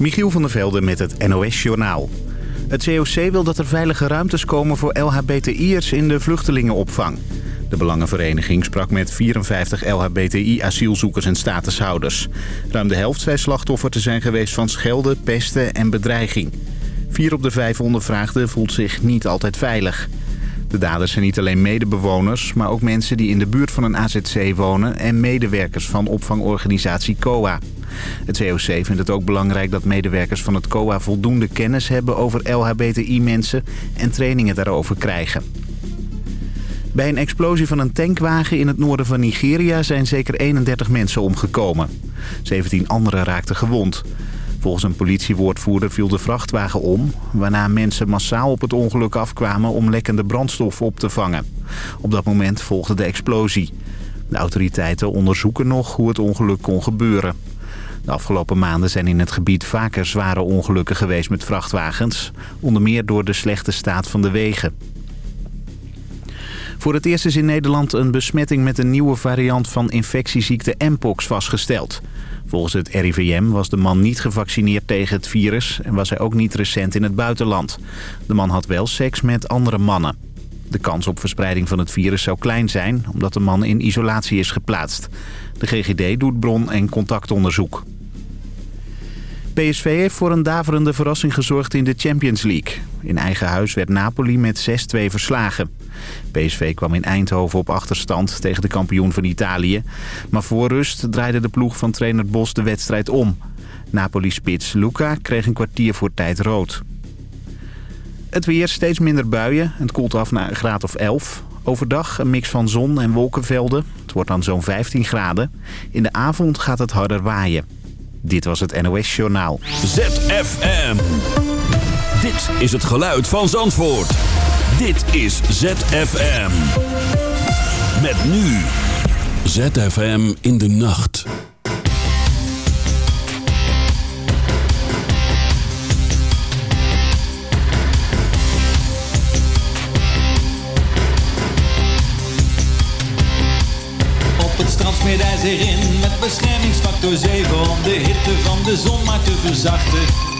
Michiel van der Velde met het NOS-journaal. Het COC wil dat er veilige ruimtes komen voor LHBTI'ers in de vluchtelingenopvang. De Belangenvereniging sprak met 54 LHBTI-asielzoekers en statushouders. Ruim de helft zei slachtoffer te zijn geweest van schelden, pesten en bedreiging. Vier op de vijf ondervraagden voelt zich niet altijd veilig. De daders zijn niet alleen medebewoners, maar ook mensen die in de buurt van een AZC wonen... en medewerkers van opvangorganisatie COA. Het COC vindt het ook belangrijk dat medewerkers van het COA voldoende kennis hebben over LHBTI-mensen... en trainingen daarover krijgen. Bij een explosie van een tankwagen in het noorden van Nigeria zijn zeker 31 mensen omgekomen. 17 anderen raakten gewond. Volgens een politiewoordvoerder viel de vrachtwagen om... waarna mensen massaal op het ongeluk afkwamen om lekkende brandstof op te vangen. Op dat moment volgde de explosie. De autoriteiten onderzoeken nog hoe het ongeluk kon gebeuren. De afgelopen maanden zijn in het gebied vaker zware ongelukken geweest met vrachtwagens. Onder meer door de slechte staat van de wegen. Voor het eerst is in Nederland een besmetting met een nieuwe variant van infectieziekte Mpox vastgesteld. Volgens het RIVM was de man niet gevaccineerd tegen het virus en was hij ook niet recent in het buitenland. De man had wel seks met andere mannen. De kans op verspreiding van het virus zou klein zijn omdat de man in isolatie is geplaatst. De GGD doet bron- en contactonderzoek. PSV heeft voor een daverende verrassing gezorgd in de Champions League. In eigen huis werd Napoli met 6-2 verslagen. PSV kwam in Eindhoven op achterstand tegen de kampioen van Italië. Maar voor rust draaide de ploeg van trainer Bos de wedstrijd om. Napoli-spits Luca kreeg een kwartier voor tijd rood. Het weer steeds minder buien. Het koelt af naar een graad of 11. Overdag een mix van zon en wolkenvelden. Het wordt dan zo'n 15 graden. In de avond gaat het harder waaien. Dit was het NOS Journaal. ZFM. Dit is het geluid van Zandvoort. Dit is ZFM. Met nu. ZFM in de nacht. Op hij zich in met beschermingsfactor 7 om de hitte van de zon maar te verzachten.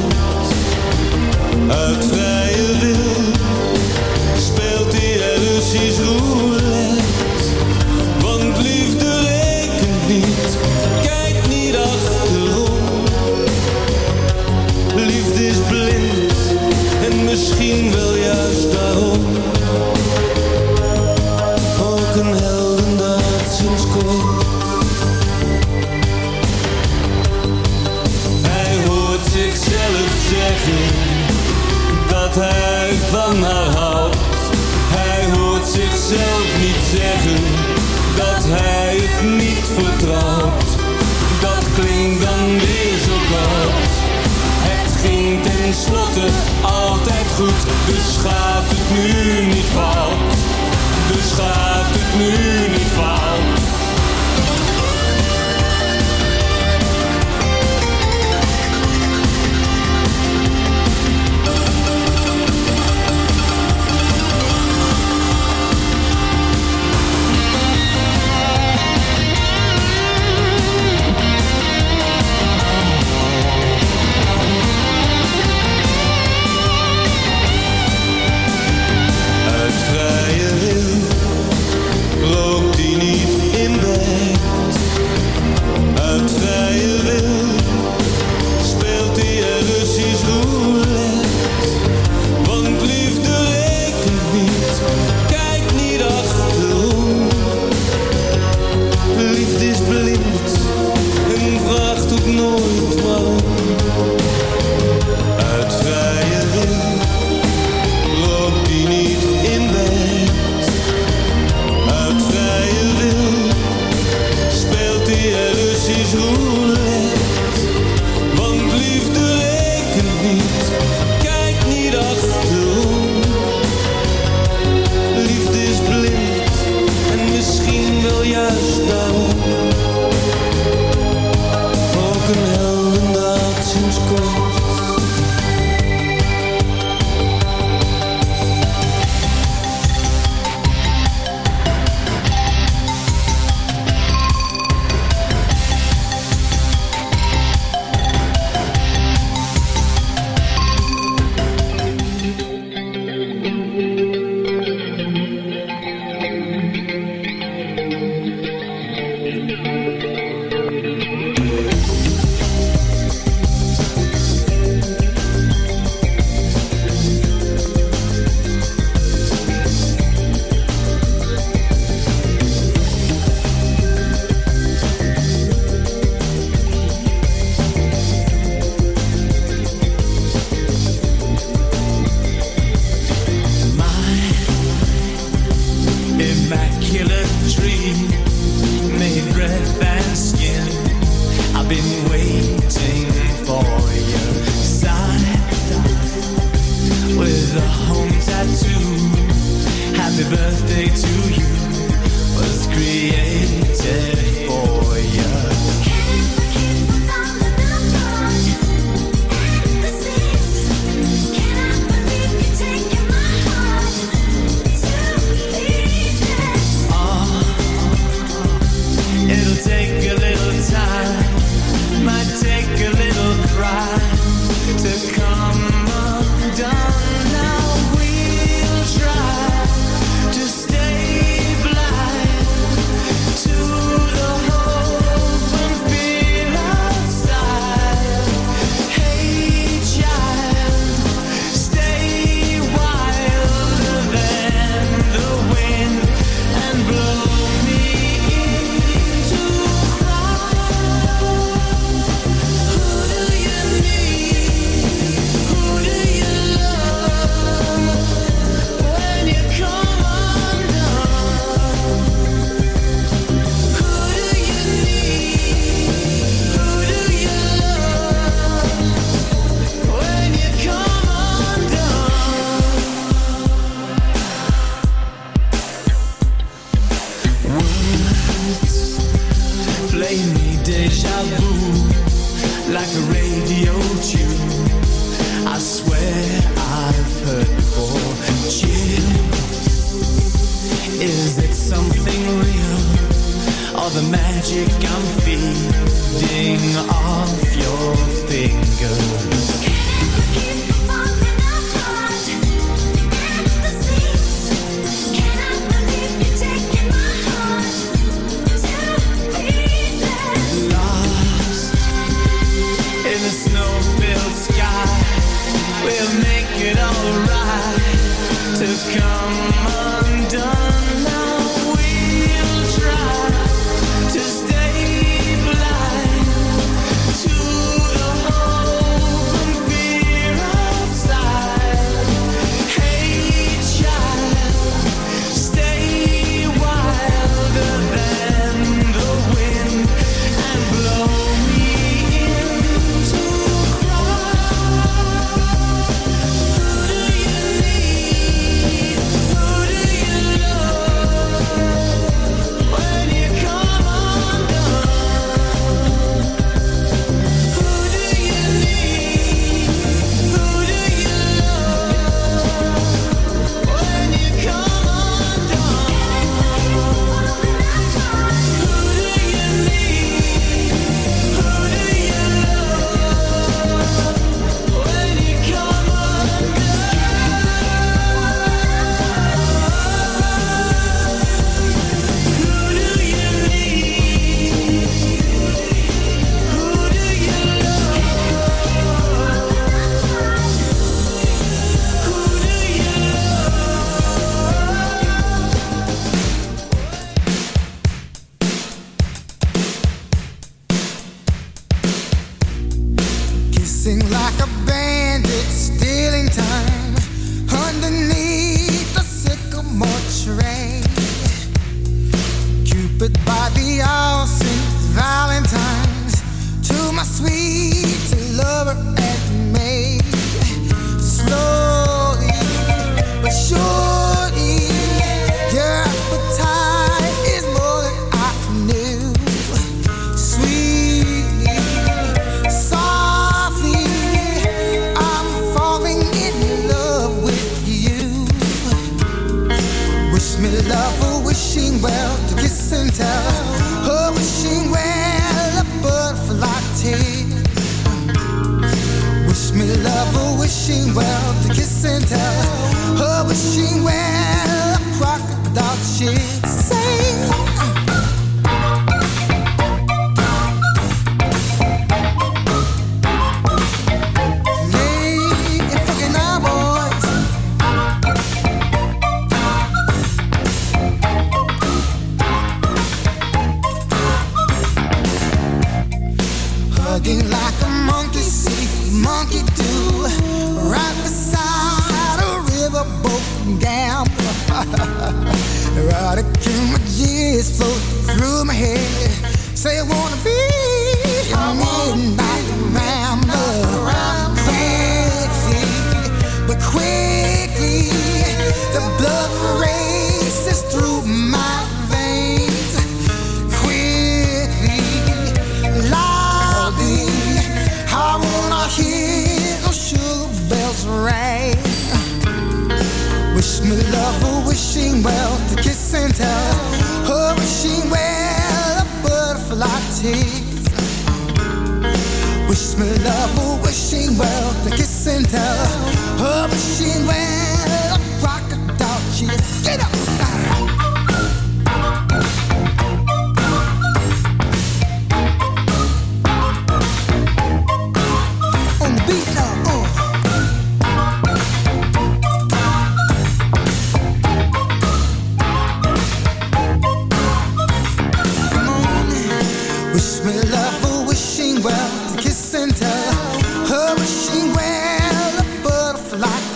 het Dat klinkt dan weer zo koud. Het ging tenslotte altijd goed, dus gaat het nu niet fout. Dus gaat het nu niet to kiss and tell. Her wishing well, a. Wish me love, wishing well, to kiss and tell. Her wishing well, a crocodile, she say.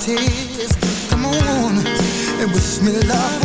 tears. Come on and wish me love.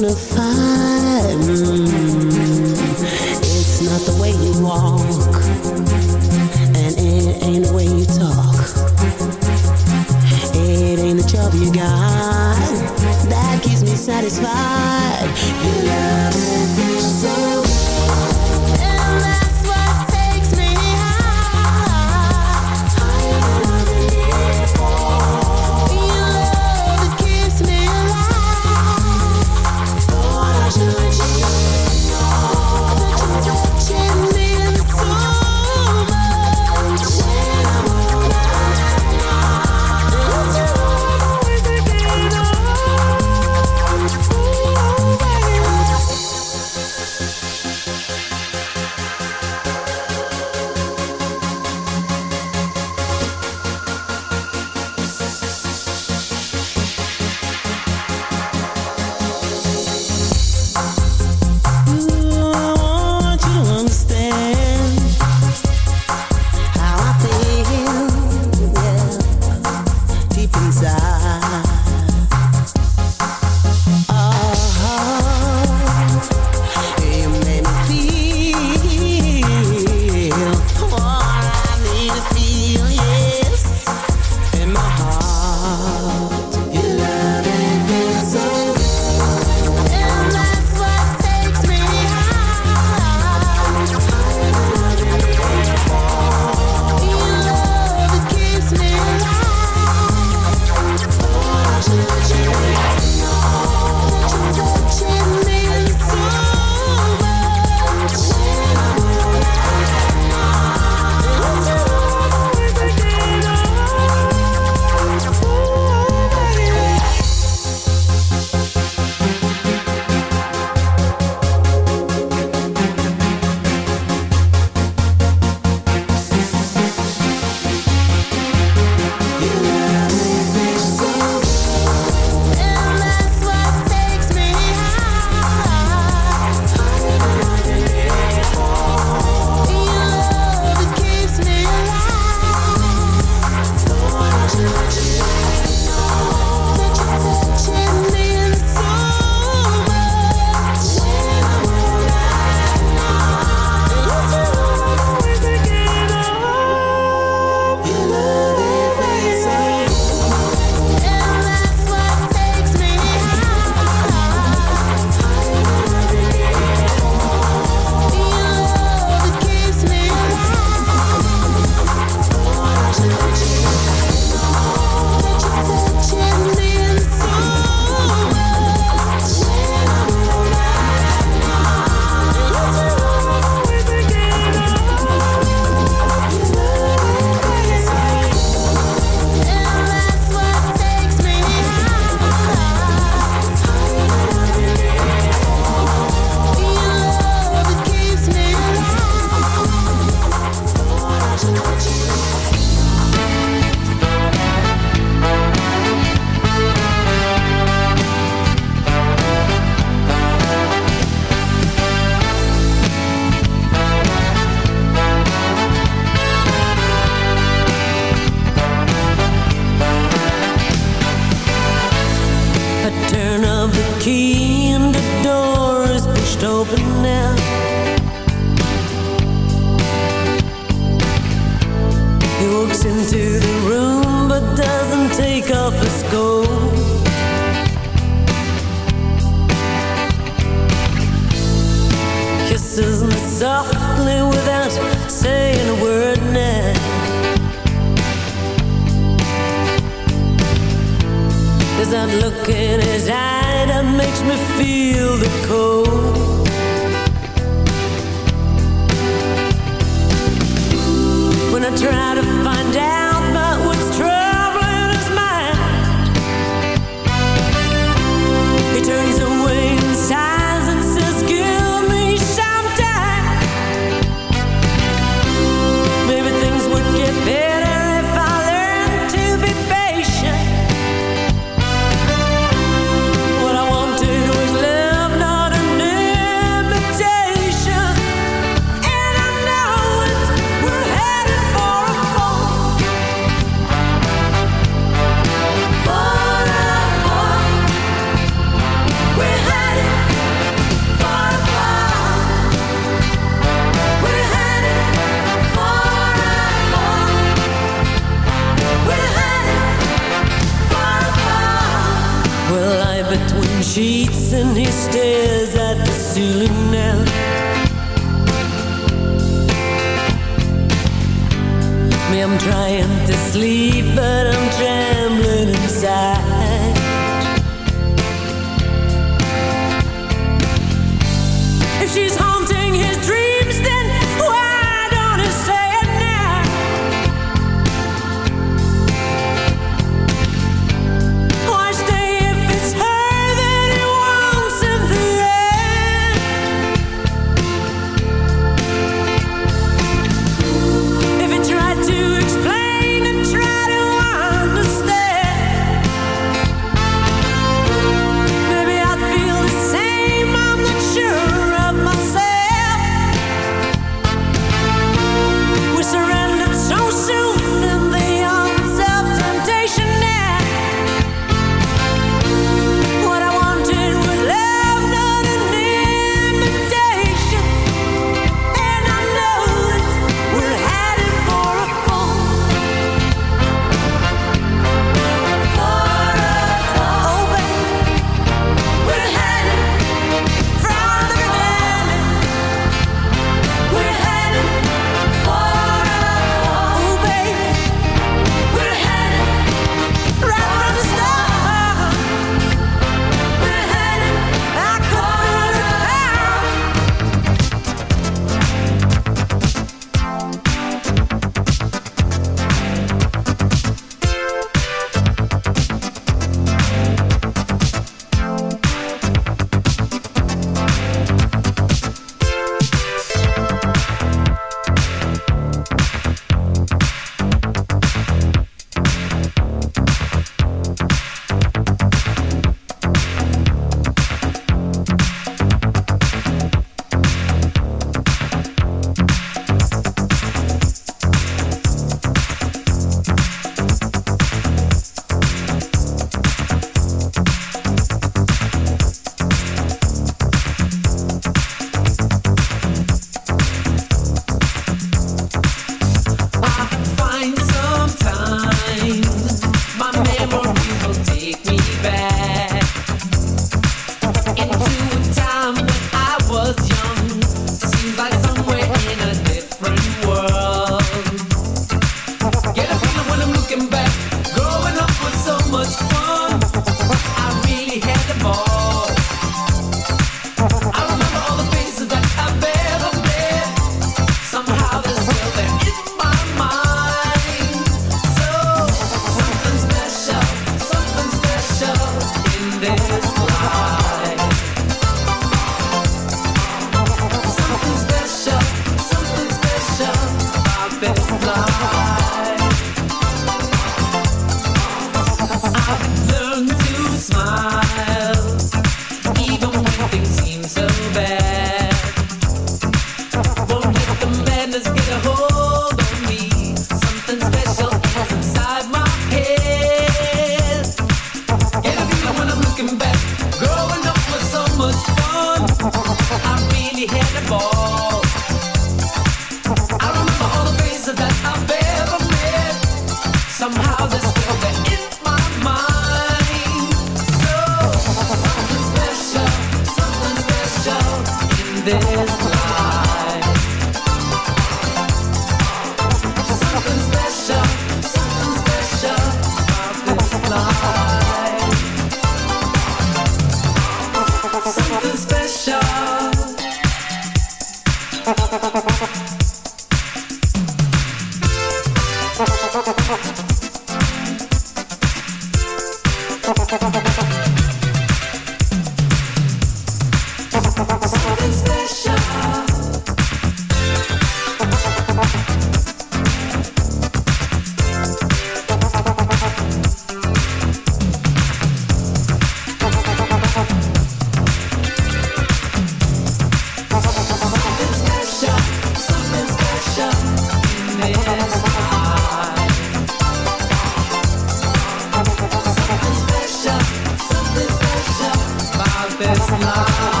la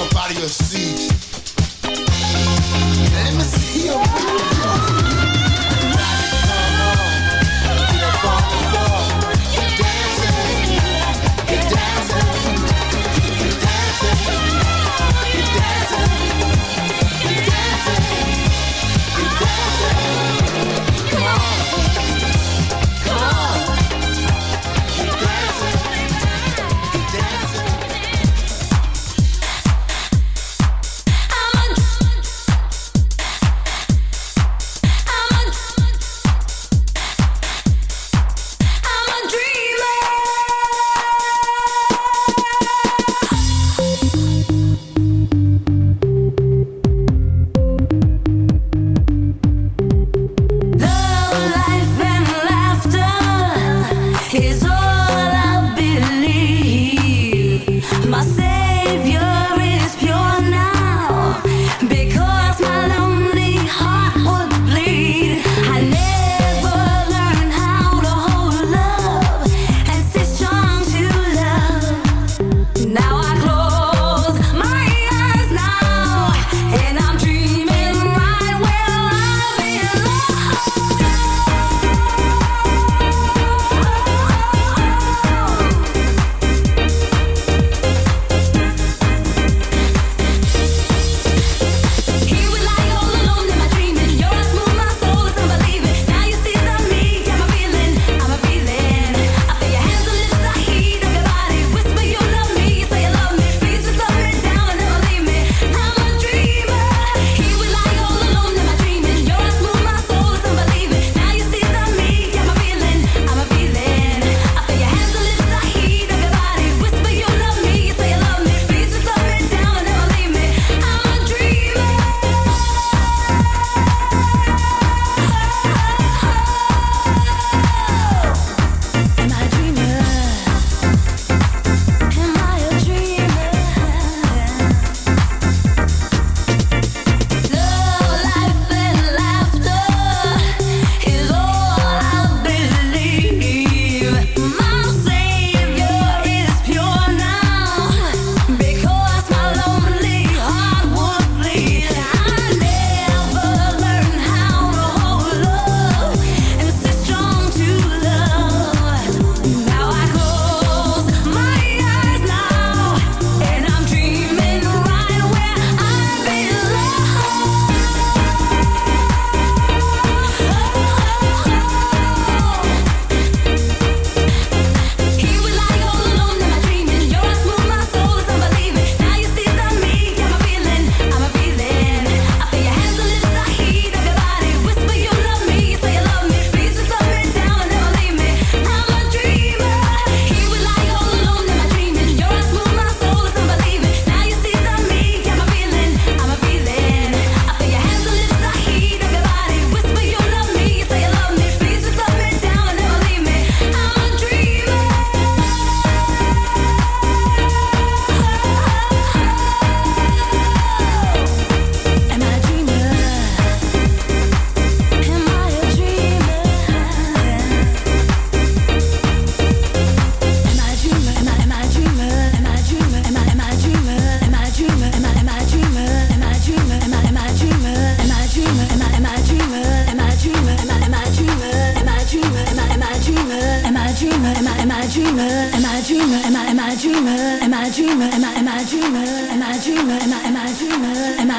up out of your seat. Let me see.